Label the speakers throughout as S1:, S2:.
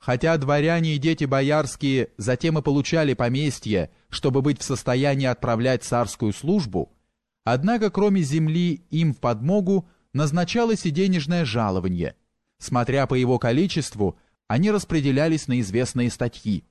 S1: Хотя дворяне и дети боярские затем и получали поместье, чтобы быть в состоянии отправлять царскую службу, однако кроме земли им в подмогу назначалось и денежное жалование. Смотря по его количеству, они распределялись на известные статьи.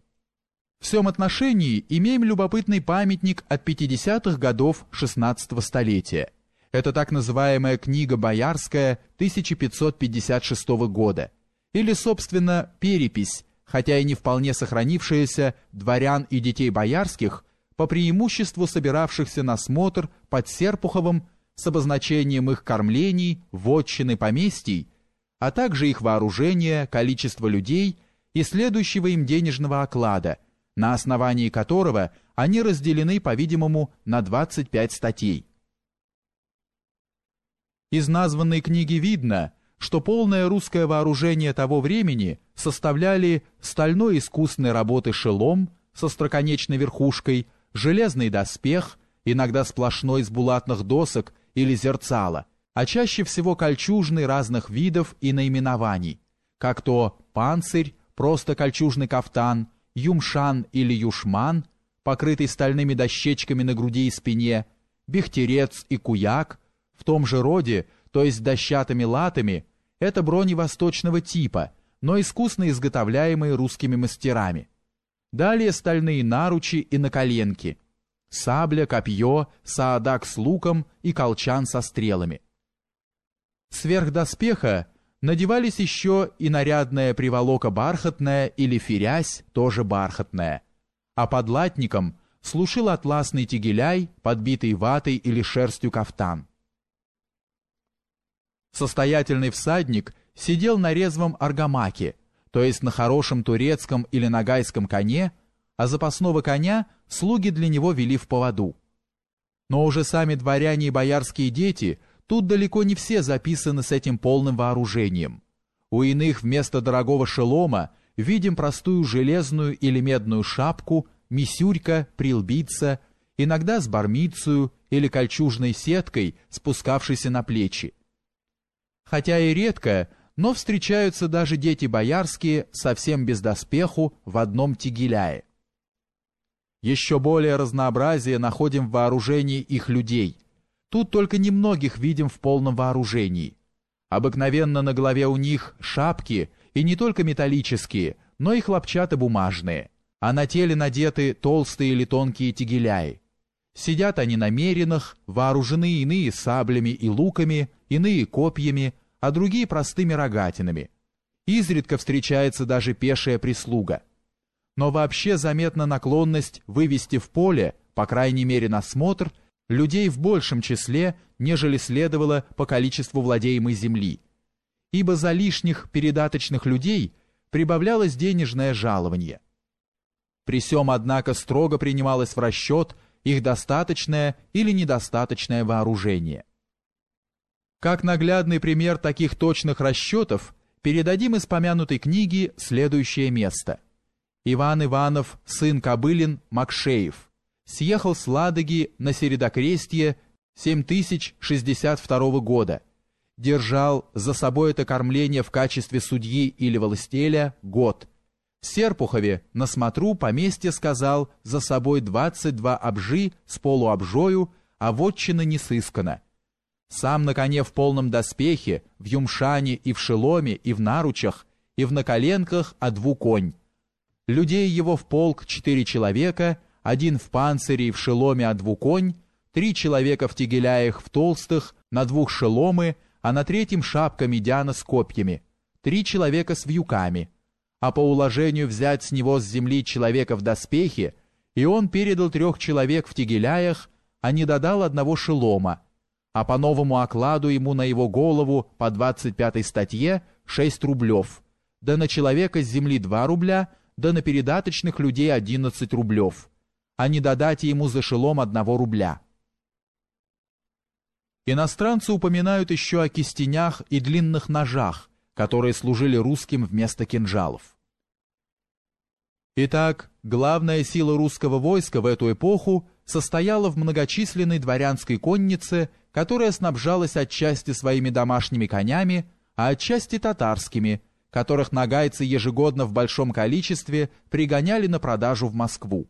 S1: В всем отношении имеем любопытный памятник от 50-х годов XVI столетия. Это так называемая книга боярская 1556 года – или, собственно, перепись, хотя и не вполне сохранившаяся дворян и детей боярских, по преимуществу собиравшихся на смотр под Серпуховым с обозначением их кормлений, вотчины поместий, а также их вооружения, количество людей и следующего им денежного оклада, на основании которого они разделены, по-видимому, на 25 статей. Из названной книги видно – что полное русское вооружение того времени составляли стальной искусной работы шелом со строконечной верхушкой, железный доспех, иногда сплошной из булатных досок или зерцала, а чаще всего кольчужный разных видов и наименований, как то панцирь, просто кольчужный кафтан, юмшан или юшман, покрытый стальными дощечками на груди и спине, бехтерец и куяк, в том же роде, то есть дощатыми латами, это брони восточного типа, но искусно изготовляемые русскими мастерами. Далее стальные наручи и наколенки. Сабля, копье, саадак с луком и колчан со стрелами. Сверх доспеха надевались еще и нарядная приволока бархатная или ферязь, тоже бархатная. А под латником слушал атласный тегеляй, подбитый ватой или шерстью кафтан. Состоятельный всадник сидел на резвом аргамаке, то есть на хорошем турецком или нагайском коне, а запасного коня слуги для него вели в поводу. Но уже сами дворяне и боярские дети тут далеко не все записаны с этим полным вооружением. У иных вместо дорогого шелома видим простую железную или медную шапку, мисюрька, прилбица, иногда с бармицию или кольчужной сеткой, спускавшейся на плечи хотя и редко, но встречаются даже дети боярские совсем без доспеху в одном тигеляе. Еще более разнообразие находим в вооружении их людей. Тут только немногих видим в полном вооружении. Обыкновенно на голове у них шапки, и не только металлические, но и хлопчатобумажные, а на теле надеты толстые или тонкие тигеляи. Сидят они на меринах, вооружены иные саблями и луками, иные копьями, а другие простыми рогатинами. Изредка встречается даже пешая прислуга. Но вообще заметна наклонность вывести в поле, по крайней мере на смотр, людей в большем числе, нежели следовало по количеству владеемой земли. Ибо за лишних передаточных людей прибавлялось денежное жалование. При сём, однако, строго принималось в расчет их достаточное или недостаточное вооружение. Как наглядный пример таких точных расчетов передадим из помянутой книги следующее место. Иван Иванов, сын Кобылин, Макшеев, съехал с Ладоги на Середокрестье 7062 года, держал за собой это кормление в качестве судьи или властеля год. В Серпухове на смотру поместье сказал за собой 22 обжи с полуобжою, а вотчина не сыскана – сам на коне в полном доспехе, в юмшане и в шеломе, и в наручах, и в наколенках, а дву конь. Людей его в полк четыре человека, один в панцире и в шеломе, а дву конь, три человека в тегеляях в толстых, на двух шеломы, а на третьем шапка медяна с копьями, три человека с вьюками. А по уложению взять с него с земли человека в доспехе, и он передал трех человек в тегеляях, а не додал одного шелома, а по новому окладу ему на его голову по 25 статье 6 рублев, да на человека с земли 2 рубля, да на передаточных людей 11 рублев, а не додать ему за шелом 1 рубля. Иностранцы упоминают еще о кистенях и длинных ножах, которые служили русским вместо кинжалов. Итак, главная сила русского войска в эту эпоху состояла в многочисленной дворянской коннице которая снабжалась отчасти своими домашними конями, а отчасти татарскими, которых нагайцы ежегодно в большом количестве пригоняли на продажу в Москву.